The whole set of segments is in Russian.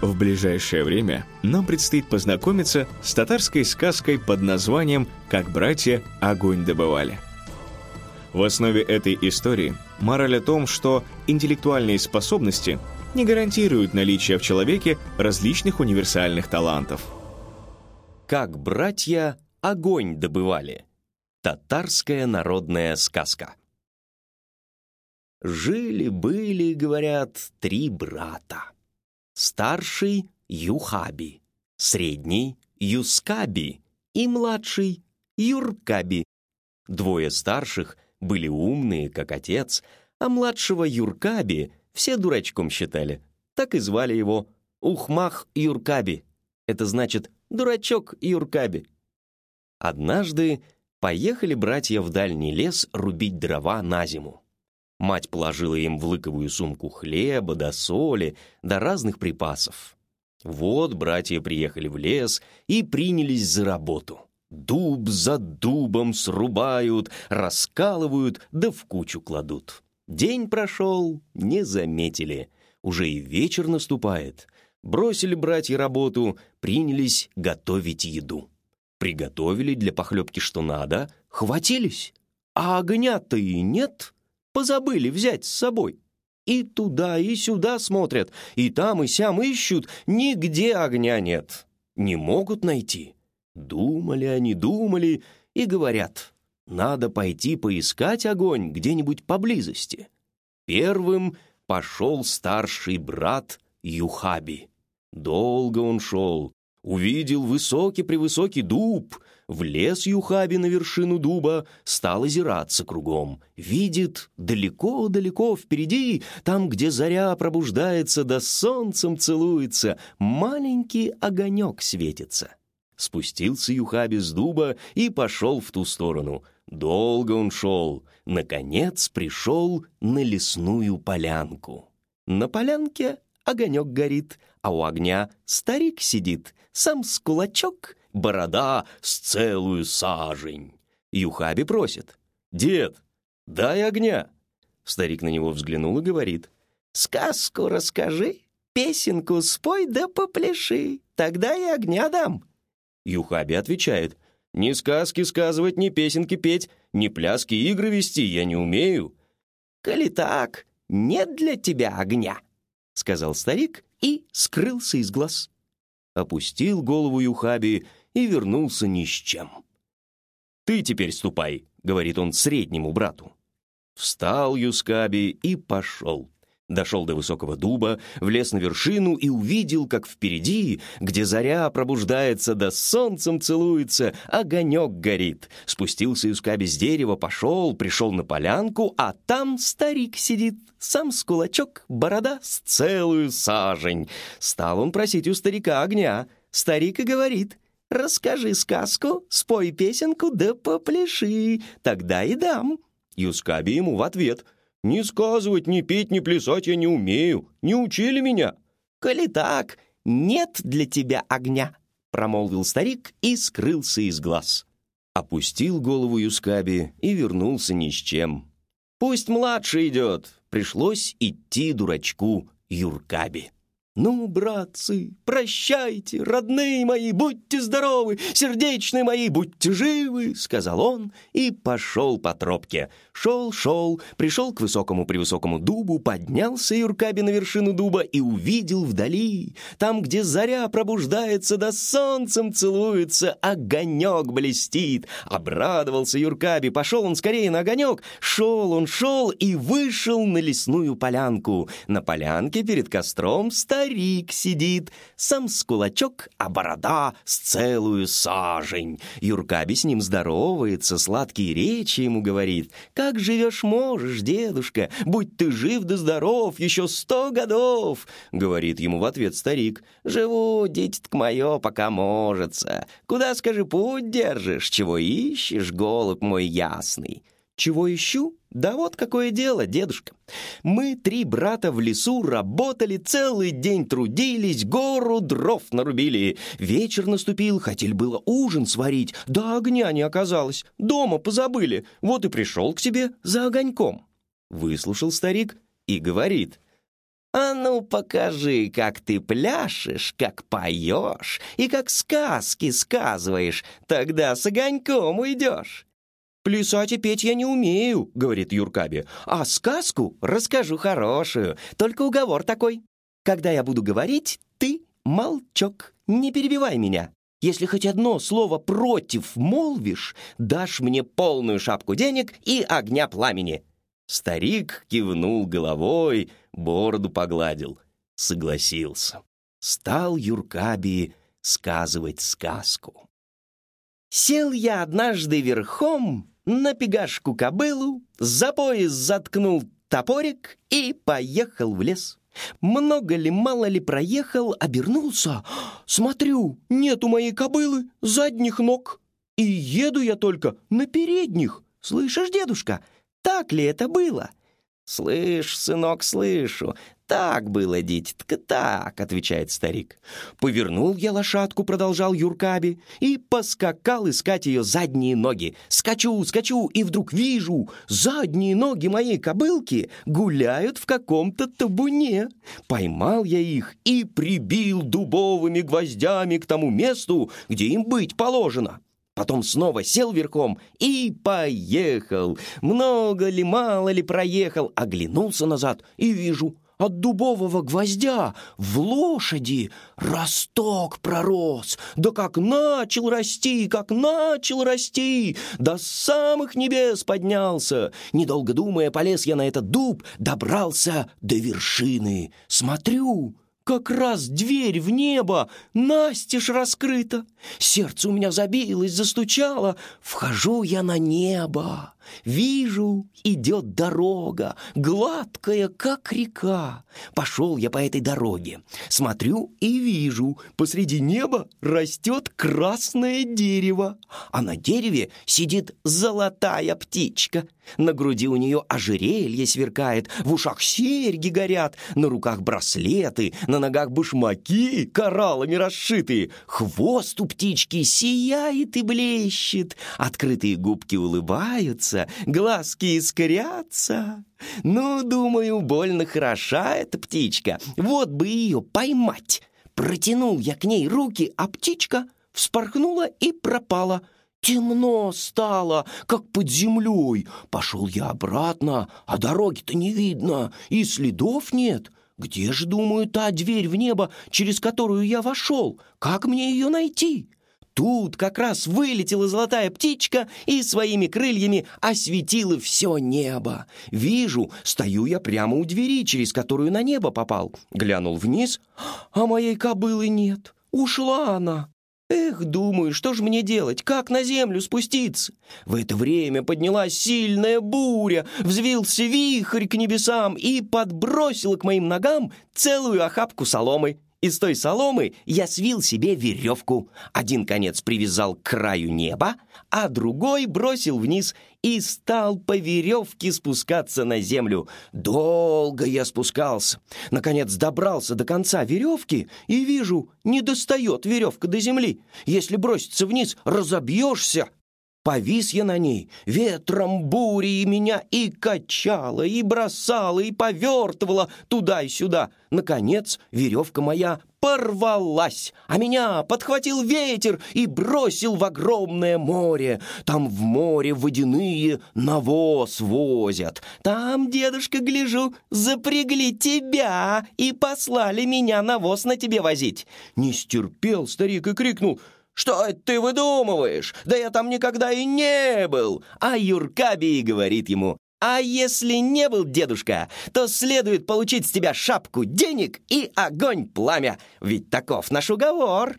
В ближайшее время нам предстоит познакомиться с татарской сказкой под названием «Как братья огонь добывали». В основе этой истории мораль о том, что интеллектуальные способности не гарантируют наличие в человеке различных универсальных талантов. Как братья огонь добывали. Татарская народная сказка. Жили-были, говорят, три брата. Старший — Юхаби, средний — Юскаби и младший — Юркаби. Двое старших были умные, как отец, а младшего Юркаби все дурачком считали. Так и звали его Ухмах Юркаби. Это значит «дурачок Юркаби». Однажды поехали братья в дальний лес рубить дрова на зиму. Мать положила им в лыковую сумку хлеба, до соли, до разных припасов. Вот братья приехали в лес и принялись за работу. Дуб за дубом срубают, раскалывают, да в кучу кладут. День прошел, не заметили. Уже и вечер наступает. Бросили братья работу, принялись готовить еду. Приготовили для похлебки что надо, хватились. А огня-то и нет позабыли взять с собой. И туда, и сюда смотрят, и там, и сям ищут, нигде огня нет. Не могут найти. Думали они, думали, и говорят, надо пойти поискать огонь где-нибудь поблизости. Первым пошел старший брат Юхаби. Долго он шел, увидел высокий-превысокий дуб, Влез Юхаби на вершину дуба, стал озираться кругом. Видит далеко-далеко впереди, там, где заря пробуждается да солнцем целуется, маленький огонек светится. Спустился Юхаби с дуба и пошел в ту сторону. Долго он шел, наконец пришел на лесную полянку. На полянке огонек горит, а у огня старик сидит, сам с кулачок — борода с целую сажень. Юхаби просит. «Дед, дай огня!» Старик на него взглянул и говорит. «Сказку расскажи, песенку спой да попляши, тогда и огня дам». Юхаби отвечает. «Ни сказки сказывать, ни песенки петь, ни пляски игры вести я не умею». «Коли так, нет для тебя огня», — сказал старик и скрылся из глаз. Опустил голову Юхаби и вернулся ни с чем. «Ты теперь ступай», — говорит он среднему брату. Встал Юскаби и пошел. Дошел до высокого дуба, влез на вершину и увидел, как впереди, где заря пробуждается да солнцем целуется, огонек горит. Спустился Юскаби с дерева, пошел, пришел на полянку, а там старик сидит, сам с кулачок, борода с целую сажень. Стал он просить у старика огня. Старик и говорит, Расскажи сказку, спой песенку, да попляши, тогда и дам». Юскаби ему в ответ. «Ни сказывать, ни петь, ни плясать я не умею. Не учили меня». «Коли так, нет для тебя огня», — промолвил старик и скрылся из глаз. Опустил голову Юскаби и вернулся ни с чем. «Пусть младший идет», — пришлось идти дурачку Юркаби. «Ну, братцы, прощайте, родные мои, будьте здоровы, сердечные мои, будьте живы!» — сказал он и пошел по тропке. Шел, шел, пришел к высокому-превысокому дубу, поднялся Юркаби на вершину дуба и увидел вдали, там, где заря пробуждается, да солнцем целуется, огонек блестит. Обрадовался Юркаби, пошел он скорее на огонек, шел он, шел и вышел на лесную полянку. На полянке перед костром стоит старик сидит, сам с кулачок, а борода с целую сажень. Юркаби с ним здоровается, сладкие речи ему говорит. «Как живешь можешь, дедушка? Будь ты жив да здоров, еще сто годов!» Говорит ему в ответ старик. «Живу, дитятка мое, пока можется. Куда, скажи, путь держишь? Чего ищешь, голубь мой ясный?» Чего ищу? Да вот какое дело, дедушка. Мы, три брата в лесу, работали, целый день трудились, гору дров нарубили. Вечер наступил, хотели было ужин сварить, да огня не оказалось. Дома позабыли, вот и пришел к себе за огоньком. Выслушал старик и говорит — «А ну покажи, как ты пляшешь, как поешь и как сказки сказываешь, тогда с огоньком уйдешь». «Плясать и петь я не умею», — говорит Юркаби. «А сказку расскажу хорошую, только уговор такой. Когда я буду говорить, ты молчок, не перебивай меня. Если хоть одно слово «против» молвишь, дашь мне полную шапку денег и огня пламени». Старик кивнул головой, бороду погладил, согласился. Стал Юркаби сказывать сказку. Сел я однажды верхом на пегашку кобылу, за пояс заткнул топорик и поехал в лес. Много ли, мало ли проехал, обернулся. Смотрю, нет у моей кобылы задних ног. И еду я только на передних. Слышишь, дедушка, так ли это было?» «Слышь, сынок, слышу. Так было, дитятка, так», — отвечает старик. «Повернул я лошадку», — продолжал Юркаби, и поскакал искать ее задние ноги. Скачу, скачу, и вдруг вижу, задние ноги моей кобылки гуляют в каком-то табуне. Поймал я их и прибил дубовыми гвоздями к тому месту, где им быть положено. Потом снова сел верхом и поехал. Много ли, мало ли проехал, оглянулся назад и вижу, от дубового гвоздя в лошади росток пророс. Да как начал расти, как начал расти, до самых небес поднялся. Недолго думая, полез я на этот дуб, добрался до вершины. Смотрю, как раз дверь в небо настежь раскрыта. Сердце у меня забилось, застучало. Вхожу я на небо. Вижу, идет дорога, гладкая, как река. Пошел я по этой дороге. Смотрю и вижу, посреди неба растет красное дерево, а на дереве сидит золотая птичка. На груди у нее ожерелье сверкает, в ушах серьги горят, на руках браслеты, на ногах башмаки кораллами расшитые. Хвост у птички сияет и блещет, открытые губки улыбаются, улыбается, глазки искрятся. Ну, думаю, больно хороша эта птичка. Вот бы ее поймать. Протянул я к ней руки, а птичка вспорхнула и пропала. Темно стало, как под землей. Пошел я обратно, а дороги-то не видно, и следов нет. Где же, думаю, та дверь в небо, через которую я вошел? Как мне ее найти?» Тут как раз вылетела золотая птичка и своими крыльями осветила все небо. Вижу, стою я прямо у двери, через которую на небо попал. Глянул вниз, а моей кобылы нет. Ушла она. Эх, думаю, что же мне делать? Как на землю спуститься? В это время поднялась сильная буря, взвился вихрь к небесам и подбросила к моим ногам целую охапку соломы. Из той соломы я свил себе веревку. Один конец привязал к краю неба, а другой бросил вниз и стал по веревке спускаться на землю. Долго я спускался. Наконец добрался до конца веревки и вижу, не достает веревка до земли. Если броситься вниз, разобьешься. Повис я на ней, ветром бури и меня и качало, и бросало, и повертывало туда и сюда. Наконец веревка моя порвалась, а меня подхватил ветер и бросил в огромное море. Там в море водяные навоз возят. Там, дедушка, гляжу, запрягли тебя и послали меня навоз на тебе возить. Не стерпел старик и крикнул — «Что это ты выдумываешь? Да я там никогда и не был!» А Юркаби говорит ему, «А если не был дедушка, то следует получить с тебя шапку денег и огонь пламя, ведь таков наш уговор».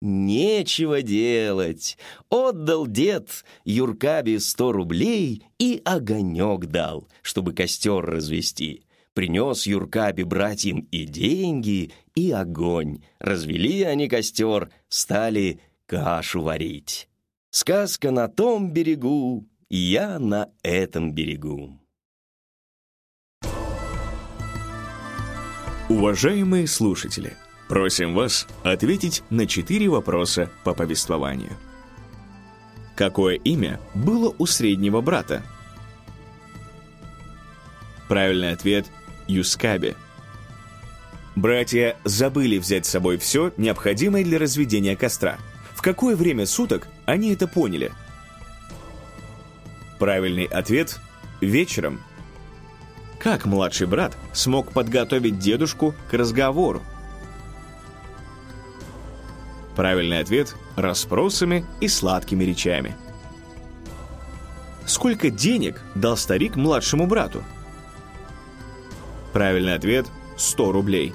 Нечего делать. Отдал дед Юркаби сто рублей и огонек дал, чтобы костер развести. Принес Юркаби братьям и деньги, и огонь. Развели они костер, стали кашу варить. Сказка на том берегу, я на этом берегу. Уважаемые слушатели, просим вас ответить на четыре вопроса по повествованию. Какое имя было у среднего брата? Правильный ответ – Юскаби. Братья забыли взять с собой все, необходимое для разведения костра – какое время суток они это поняли? Правильный ответ – вечером. Как младший брат смог подготовить дедушку к разговору? Правильный ответ – расспросами и сладкими речами. Сколько денег дал старик младшему брату? Правильный ответ – 100 рублей.